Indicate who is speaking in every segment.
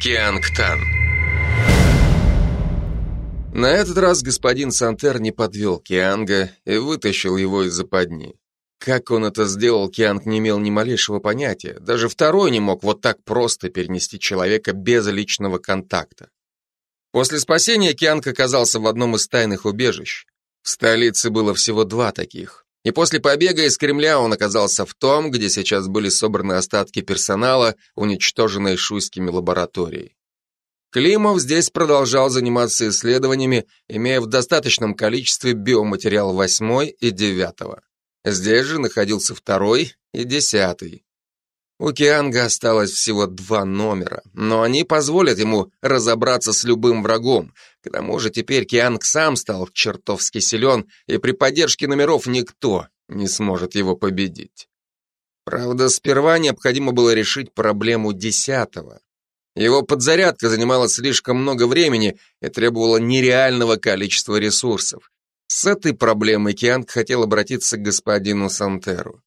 Speaker 1: Киангтан. На этот раз господин Сантер не подвел Кианга и вытащил его из западни. Как он это сделал, Кианг не имел ни малейшего понятия. Даже второй не мог вот так просто перенести человека без личного контакта. После спасения Кианг оказался в одном из тайных убежищ. В столице было всего два таких. И после побега из Кремля он оказался в том, где сейчас были собраны остатки персонала, уничтоженной шуйскими лабораторией. Климов здесь продолжал заниматься исследованиями, имея в достаточном количестве биоматериал 8 и 9. Здесь же находился второй и десятый. У Кианга осталось всего два номера, но они позволят ему разобраться с любым врагом. К тому же теперь Кианг сам стал чертовски силен, и при поддержке номеров никто не сможет его победить. Правда, сперва необходимо было решить проблему десятого. Его подзарядка занимала слишком много времени и требовала нереального количества ресурсов. С этой проблемой Кианг хотел обратиться к господину Сантеру.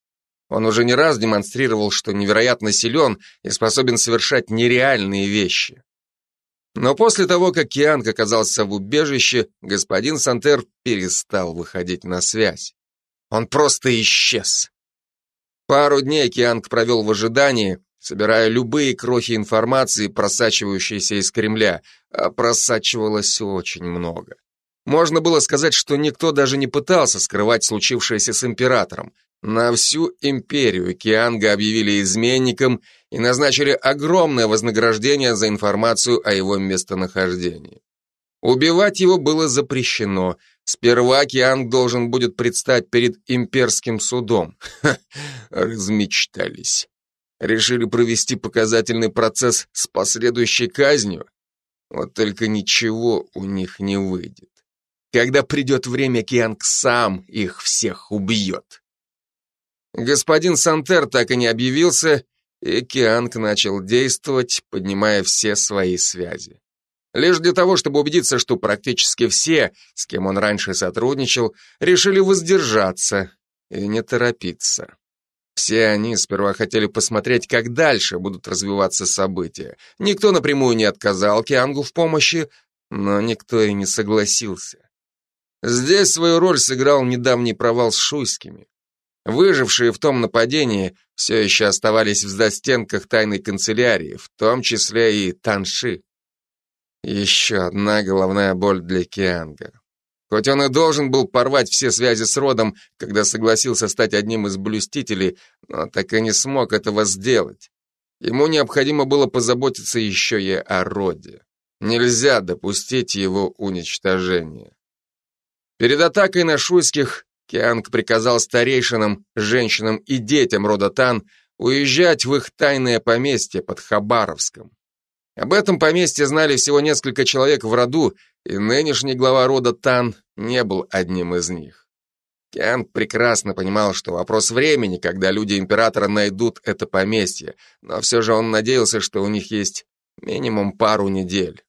Speaker 1: Он уже не раз демонстрировал, что невероятно силен и способен совершать нереальные вещи. Но после того, как Кианг оказался в убежище, господин Сантер перестал выходить на связь. Он просто исчез. Пару дней Кианг провел в ожидании, собирая любые крохи информации, просачивающиеся из Кремля, а просачивалось очень много. Можно было сказать, что никто даже не пытался скрывать случившееся с императором. На всю империю Кианга объявили изменником и назначили огромное вознаграждение за информацию о его местонахождении. Убивать его было запрещено. Сперва Кианг должен будет предстать перед имперским судом. Ха, размечтались. Решили провести показательный процесс с последующей казнью? Вот только ничего у них не выйдет. Когда придет время, Кианг сам их всех убьет. Господин Сантер так и не объявился, и Кианг начал действовать, поднимая все свои связи. Лишь для того, чтобы убедиться, что практически все, с кем он раньше сотрудничал, решили воздержаться и не торопиться. Все они сперва хотели посмотреть, как дальше будут развиваться события. Никто напрямую не отказал Киангу в помощи, но никто и не согласился. Здесь свою роль сыграл недавний провал с Шуйскими. Выжившие в том нападении все еще оставались в застенках тайной канцелярии, в том числе и Танши. Еще одна головная боль для Кианга. Хоть он и должен был порвать все связи с родом, когда согласился стать одним из блюстителей, но так и не смог этого сделать. Ему необходимо было позаботиться еще и о роде. Нельзя допустить его уничтожения. Перед атакой на шуйских Кианг приказал старейшинам, женщинам и детям рода Тан уезжать в их тайное поместье под Хабаровском. Об этом поместье знали всего несколько человек в роду, и нынешний глава рода Тан не был одним из них. Кианг прекрасно понимал, что вопрос времени, когда люди императора найдут это поместье, но все же он надеялся, что у них есть минимум пару недель.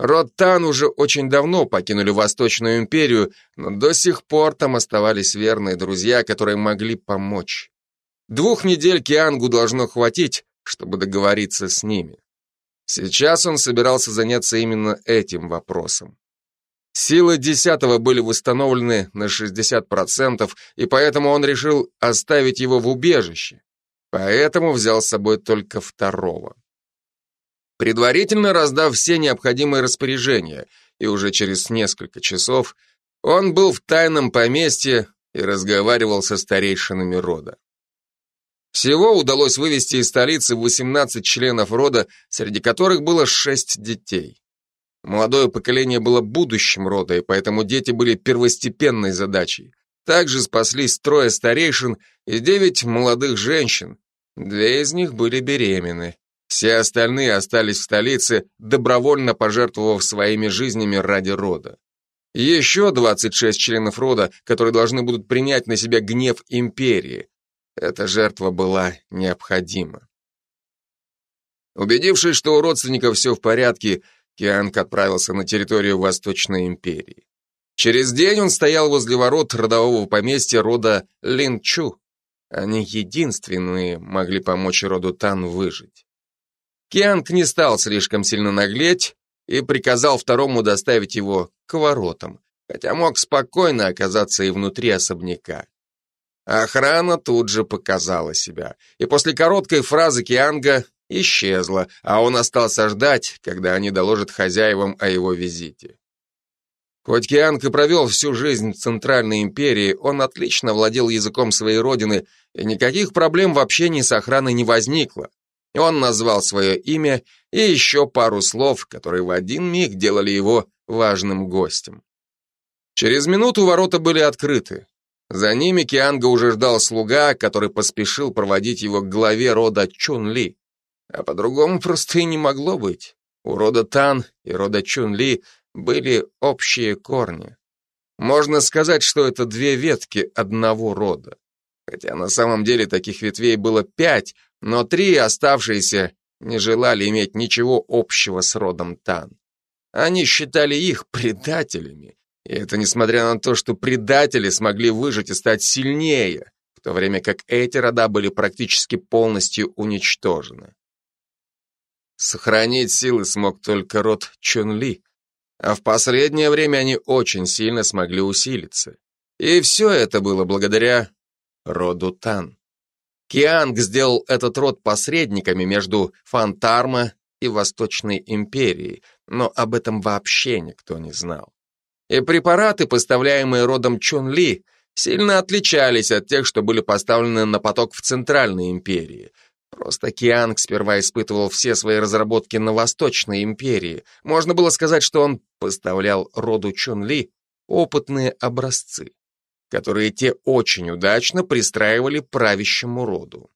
Speaker 1: Род Тан уже очень давно покинули Восточную империю, но до сих пор там оставались верные друзья, которые могли помочь. Двух недель Киангу должно хватить, чтобы договориться с ними. Сейчас он собирался заняться именно этим вопросом. Силы десятого были восстановлены на 60%, и поэтому он решил оставить его в убежище. Поэтому взял с собой только второго предварительно раздав все необходимые распоряжения, и уже через несколько часов он был в тайном поместье и разговаривал со старейшинами рода. Всего удалось вывести из столицы 18 членов рода, среди которых было 6 детей. Молодое поколение было будущим рода, и поэтому дети были первостепенной задачей. Также спаслись трое старейшин и девять молодых женщин. Две из них были беременны. Все остальные остались в столице, добровольно пожертвовав своими жизнями ради рода. Еще 26 членов рода, которые должны будут принять на себя гнев империи. Эта жертва была необходима. Убедившись, что у родственников все в порядке, Кианг отправился на территорию Восточной империи. Через день он стоял возле ворот родового поместья рода Линчу. Они единственные могли помочь роду Тан выжить. Кианг не стал слишком сильно наглеть и приказал второму доставить его к воротам, хотя мог спокойно оказаться и внутри особняка. Охрана тут же показала себя, и после короткой фразы Кианга исчезла, а он остался ждать, когда они доложат хозяевам о его визите. Хоть Кианг и провел всю жизнь в Центральной империи, он отлично владел языком своей родины, и никаких проблем в общении с охраной не возникло. Он назвал свое имя и еще пару слов, которые в один миг делали его важным гостем. Через минуту ворота были открыты. За ними Кианга уже ждал слуга, который поспешил проводить его к главе рода Чун-Ли. А по-другому просто и не могло быть. У рода Тан и рода Чун-Ли были общие корни. Можно сказать, что это две ветки одного рода. Хотя на самом деле таких ветвей было пять, но три оставшиеся не желали иметь ничего общего с родом Тан. Они считали их предателями, и это несмотря на то, что предатели смогли выжить и стать сильнее, в то время как эти рода были практически полностью уничтожены. Сохранить силы смог только род Чунли, а в последнее время они очень сильно смогли усилиться. И все это было благодаря роду Тан. Кианг сделал этот род посредниками между Фантарма и Восточной империей, но об этом вообще никто не знал. И препараты, поставляемые родом Чон-Ли, сильно отличались от тех, что были поставлены на поток в Центральной империи. Просто Кианг сперва испытывал все свои разработки на Восточной империи. Можно было сказать, что он поставлял роду Чон-Ли опытные образцы которые те очень удачно пристраивали правящему роду.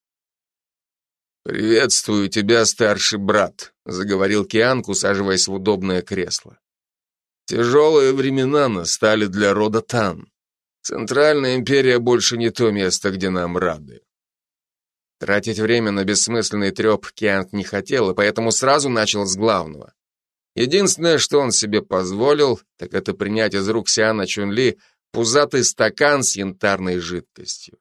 Speaker 1: «Приветствую тебя, старший брат», — заговорил Кианг, усаживаясь в удобное кресло. «Тяжелые времена настали для рода Тан. Центральная империя больше не то место, где нам рады». Тратить время на бессмысленный треп Кианг не хотел, и поэтому сразу начал с главного. Единственное, что он себе позволил, так это принять из рук Сиана Чунли пузатый стакан с янтарной жидкостью.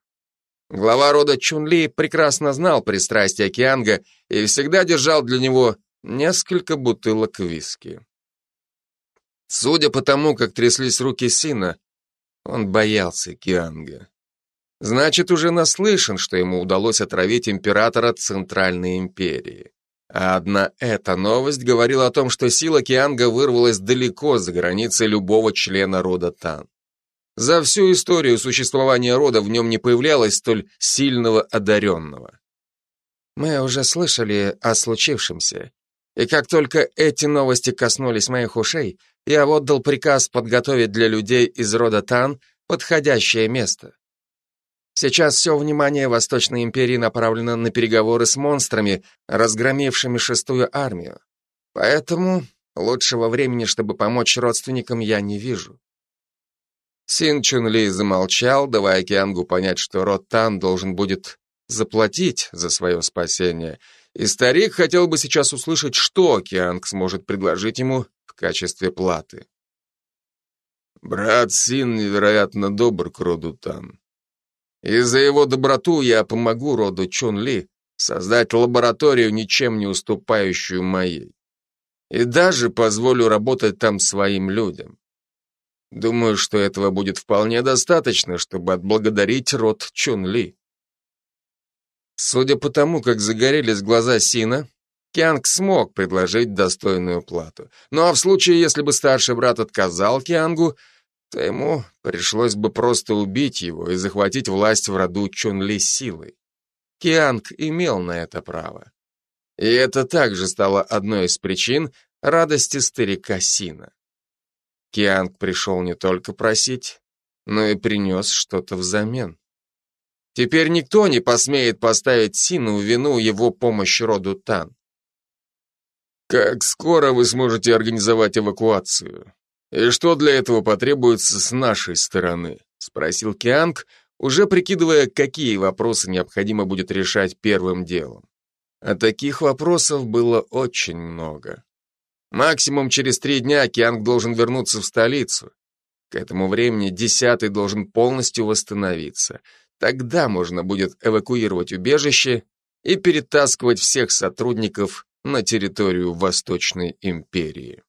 Speaker 1: Глава рода Чунли прекрасно знал пристрастие Кианга и всегда держал для него несколько бутылок виски. Судя по тому, как тряслись руки Сина, он боялся Кианга. Значит, уже наслышан, что ему удалось отравить императора Центральной империи. А одна эта новость говорила о том, что сила Кианга вырвалась далеко за границы любого члена рода Тан. За всю историю существования рода в нем не появлялось столь сильного одаренного. Мы уже слышали о случившемся, и как только эти новости коснулись моих ушей, я отдал приказ подготовить для людей из рода Тан подходящее место. Сейчас все внимание Восточной империи направлено на переговоры с монстрами, разгромившими шестую армию. Поэтому лучшего времени, чтобы помочь родственникам, я не вижу. Син Чун Ли замолчал, давая Киангу понять, что Рот Тан должен будет заплатить за свое спасение, и старик хотел бы сейчас услышать, что Кианг сможет предложить ему в качестве платы. «Брат Син невероятно добр к роду Тан. И за его доброту я помогу роду Чун Ли создать лабораторию, ничем не уступающую моей. И даже позволю работать там своим людям. Думаю, что этого будет вполне достаточно, чтобы отблагодарить род Чун-Ли. Судя по тому, как загорелись глаза Сина, Кианг смог предложить достойную плату. Ну а в случае, если бы старший брат отказал Киангу, то ему пришлось бы просто убить его и захватить власть в роду Чун-Ли силой. Кианг имел на это право. И это также стало одной из причин радости старика Сина. Кианг пришел не только просить, но и принес что-то взамен. Теперь никто не посмеет поставить Сину в вину его помощи роду Тан. Как скоро вы сможете организовать эвакуацию? И что для этого потребуется с нашей стороны? Спросил Кианг, уже прикидывая, какие вопросы необходимо будет решать первым делом. А таких вопросов было очень много. Максимум через три дня Кианг должен вернуться в столицу. К этому времени десятый должен полностью восстановиться. Тогда можно будет эвакуировать убежище и перетаскивать всех сотрудников на территорию Восточной империи.